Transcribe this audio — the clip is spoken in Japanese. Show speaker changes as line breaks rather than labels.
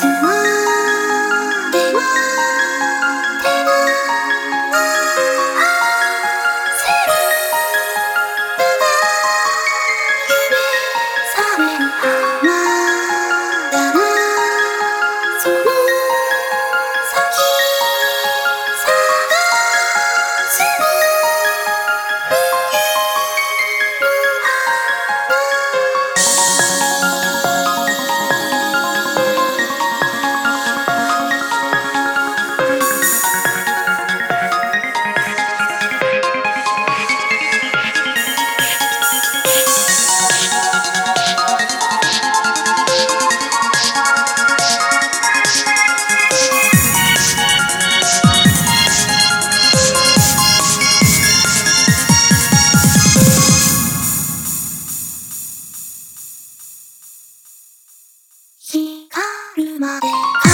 to るまで